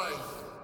life.